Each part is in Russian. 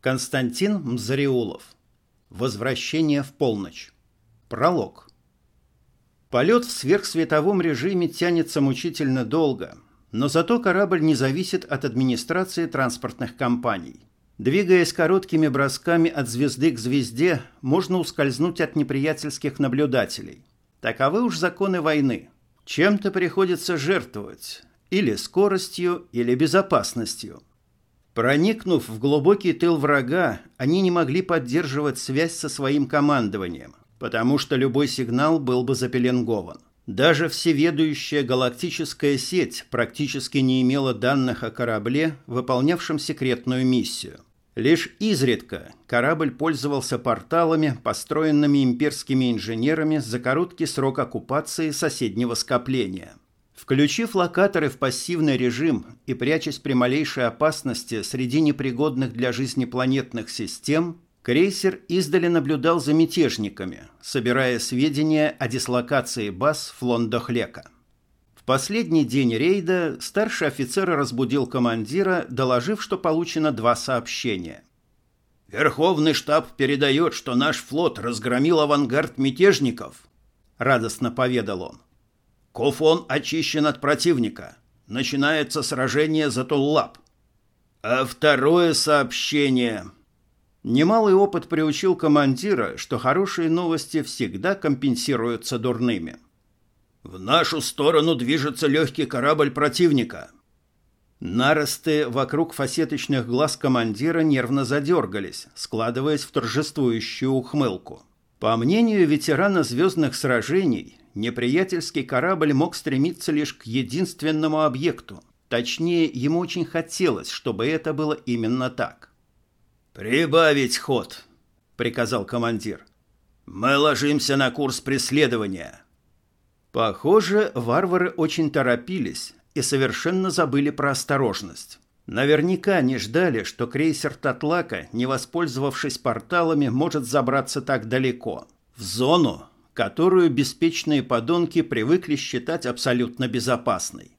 Константин Мзариулов. Возвращение в полночь. Пролог. Полет в сверхсветовом режиме тянется мучительно долго, но зато корабль не зависит от администрации транспортных компаний. Двигаясь короткими бросками от звезды к звезде, можно ускользнуть от неприятельских наблюдателей. Таковы уж законы войны. Чем-то приходится жертвовать. Или скоростью, или безопасностью. Проникнув в глубокий тыл врага, они не могли поддерживать связь со своим командованием, потому что любой сигнал был бы запеленгован. Даже всеведущая галактическая сеть практически не имела данных о корабле, выполнявшем секретную миссию. Лишь изредка корабль пользовался порталами, построенными имперскими инженерами за короткий срок оккупации соседнего скопления. Включив локаторы в пассивный режим и прячась при малейшей опасности среди непригодных для жизни планетных систем, крейсер издали наблюдал за мятежниками, собирая сведения о дислокации баз Флондохлека последний день рейда старший офицер разбудил командира, доложив, что получено два сообщения. «Верховный штаб передает, что наш флот разгромил авангард мятежников», — радостно поведал он. «Кофон очищен от противника. Начинается сражение за Туллап». А второе сообщение... Немалый опыт приучил командира, что хорошие новости всегда компенсируются дурными. — в нашу сторону движется легкий корабль противника. Наросты вокруг фасеточных глаз командира нервно задергались, складываясь в торжествующую ухмылку. По мнению ветерана звездных сражений, неприятельский корабль мог стремиться лишь к единственному объекту. Точнее, ему очень хотелось, чтобы это было именно так. «Прибавить ход», — приказал командир. «Мы ложимся на курс преследования». Похоже, варвары очень торопились и совершенно забыли про осторожность. Наверняка не ждали, что крейсер Татлака, не воспользовавшись порталами, может забраться так далеко. В зону, которую беспечные подонки привыкли считать абсолютно безопасной.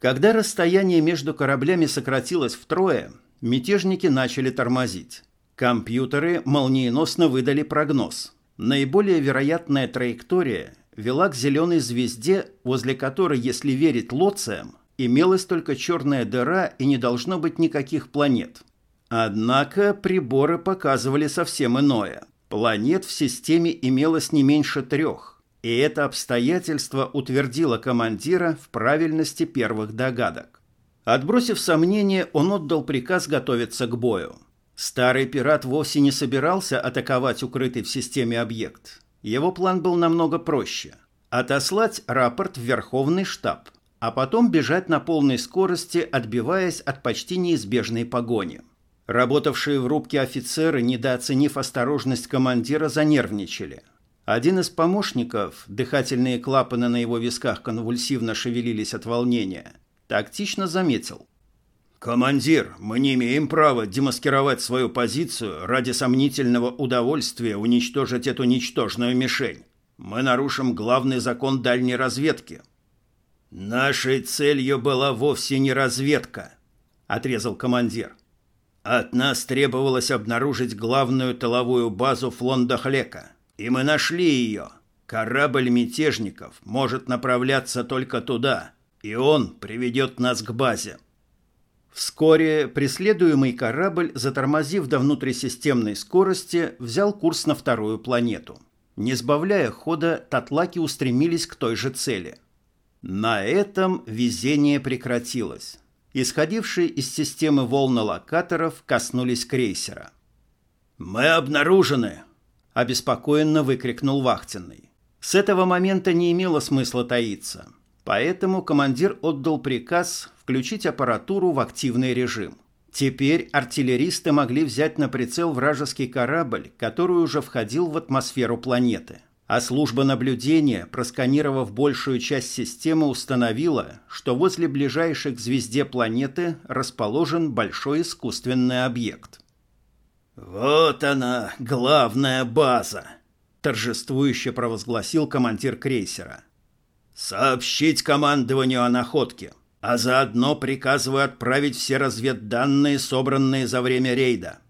Когда расстояние между кораблями сократилось втрое, мятежники начали тормозить. Компьютеры молниеносно выдали прогноз. Наиболее вероятная траектория вела к зеленой звезде, возле которой, если верить лоциям, имелась только черная дыра и не должно быть никаких планет. Однако приборы показывали совсем иное. Планет в системе имелось не меньше трех, и это обстоятельство утвердило командира в правильности первых догадок. Отбросив сомнения, он отдал приказ готовиться к бою. Старый пират вовсе не собирался атаковать укрытый в системе объект. Его план был намного проще – отослать рапорт в Верховный штаб, а потом бежать на полной скорости, отбиваясь от почти неизбежной погони. Работавшие в рубке офицеры, недооценив осторожность командира, занервничали. Один из помощников, дыхательные клапаны на его висках конвульсивно шевелились от волнения, тактично заметил – «Командир, мы не имеем права демаскировать свою позицию ради сомнительного удовольствия уничтожить эту ничтожную мишень. Мы нарушим главный закон дальней разведки». «Нашей целью была вовсе не разведка», — отрезал командир. «От нас требовалось обнаружить главную тыловую базу Флондахлека, и мы нашли ее. Корабль мятежников может направляться только туда, и он приведет нас к базе». Вскоре преследуемый корабль, затормозив до внутрисистемной скорости, взял курс на вторую планету. Не сбавляя хода, татлаки устремились к той же цели. На этом везение прекратилось. Исходившие из системы волны локаторов коснулись крейсера. «Мы обнаружены!» – обеспокоенно выкрикнул вахтенный. С этого момента не имело смысла таиться – Поэтому командир отдал приказ включить аппаратуру в активный режим. Теперь артиллеристы могли взять на прицел вражеский корабль, который уже входил в атмосферу планеты. А служба наблюдения, просканировав большую часть системы, установила, что возле ближайшей к звезде планеты расположен большой искусственный объект. «Вот она, главная база!» – торжествующе провозгласил командир крейсера. «Сообщить командованию о находке, а заодно приказываю отправить все разведданные, собранные за время рейда».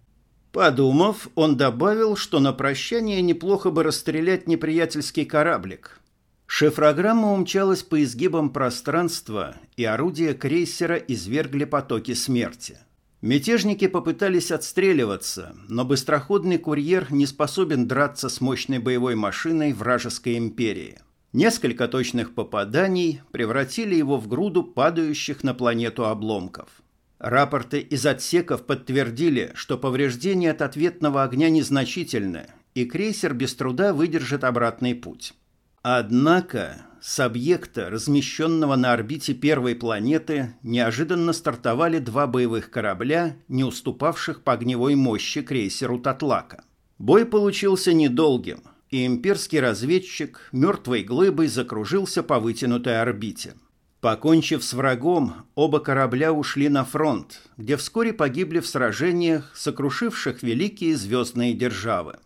Подумав, он добавил, что на прощание неплохо бы расстрелять неприятельский кораблик. Шифрограмма умчалась по изгибам пространства, и орудия крейсера извергли потоки смерти. Мятежники попытались отстреливаться, но быстроходный курьер не способен драться с мощной боевой машиной вражеской империи. Несколько точных попаданий превратили его в груду падающих на планету обломков. Рапорты из отсеков подтвердили, что повреждения от ответного огня незначительны, и крейсер без труда выдержит обратный путь. Однако с объекта, размещенного на орбите первой планеты, неожиданно стартовали два боевых корабля, не уступавших по огневой мощи крейсеру «Татлака». Бой получился недолгим, и имперский разведчик мертвой глыбой закружился по вытянутой орбите. Покончив с врагом, оба корабля ушли на фронт, где вскоре погибли в сражениях, сокрушивших великие звездные державы.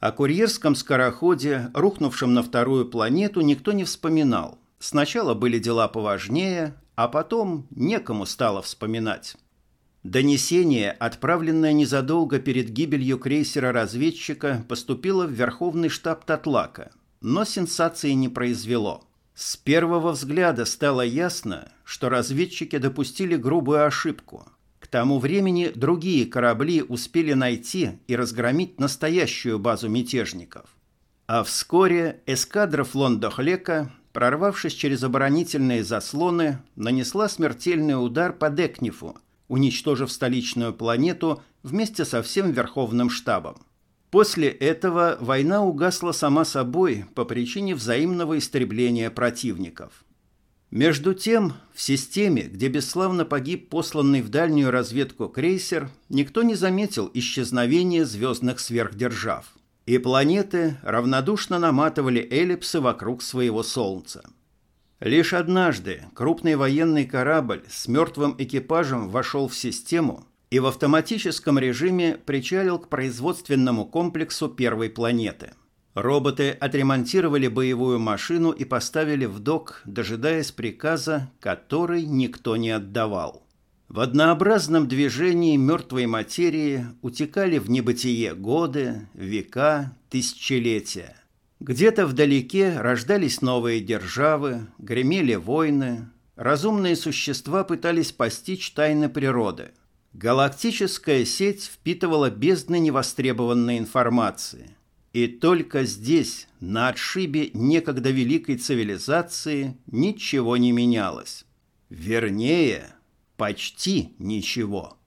О курьерском скороходе, рухнувшем на вторую планету, никто не вспоминал. Сначала были дела поважнее, а потом некому стало вспоминать. Донесение, отправленное незадолго перед гибелью крейсера-разведчика, поступило в Верховный штаб Татлака, но сенсации не произвело. С первого взгляда стало ясно, что разведчики допустили грубую ошибку – тому времени другие корабли успели найти и разгромить настоящую базу мятежников. А вскоре эскадра Флондохлека, прорвавшись через оборонительные заслоны, нанесла смертельный удар по Декнифу, уничтожив столичную планету вместе со всем Верховным штабом. После этого война угасла сама собой по причине взаимного истребления противников – между тем, в системе, где бесславно погиб посланный в дальнюю разведку крейсер, никто не заметил исчезновения звездных сверхдержав, и планеты равнодушно наматывали эллипсы вокруг своего Солнца. Лишь однажды крупный военный корабль с мертвым экипажем вошел в систему и в автоматическом режиме причалил к производственному комплексу первой планеты – Роботы отремонтировали боевую машину и поставили в док, дожидаясь приказа, который никто не отдавал. В однообразном движении мертвой материи утекали в небытие годы, века, тысячелетия. Где-то вдалеке рождались новые державы, гремели войны, разумные существа пытались постичь тайны природы. Галактическая сеть впитывала бездны невостребованной информации – и только здесь, на отшибе некогда великой цивилизации, ничего не менялось. Вернее, почти ничего.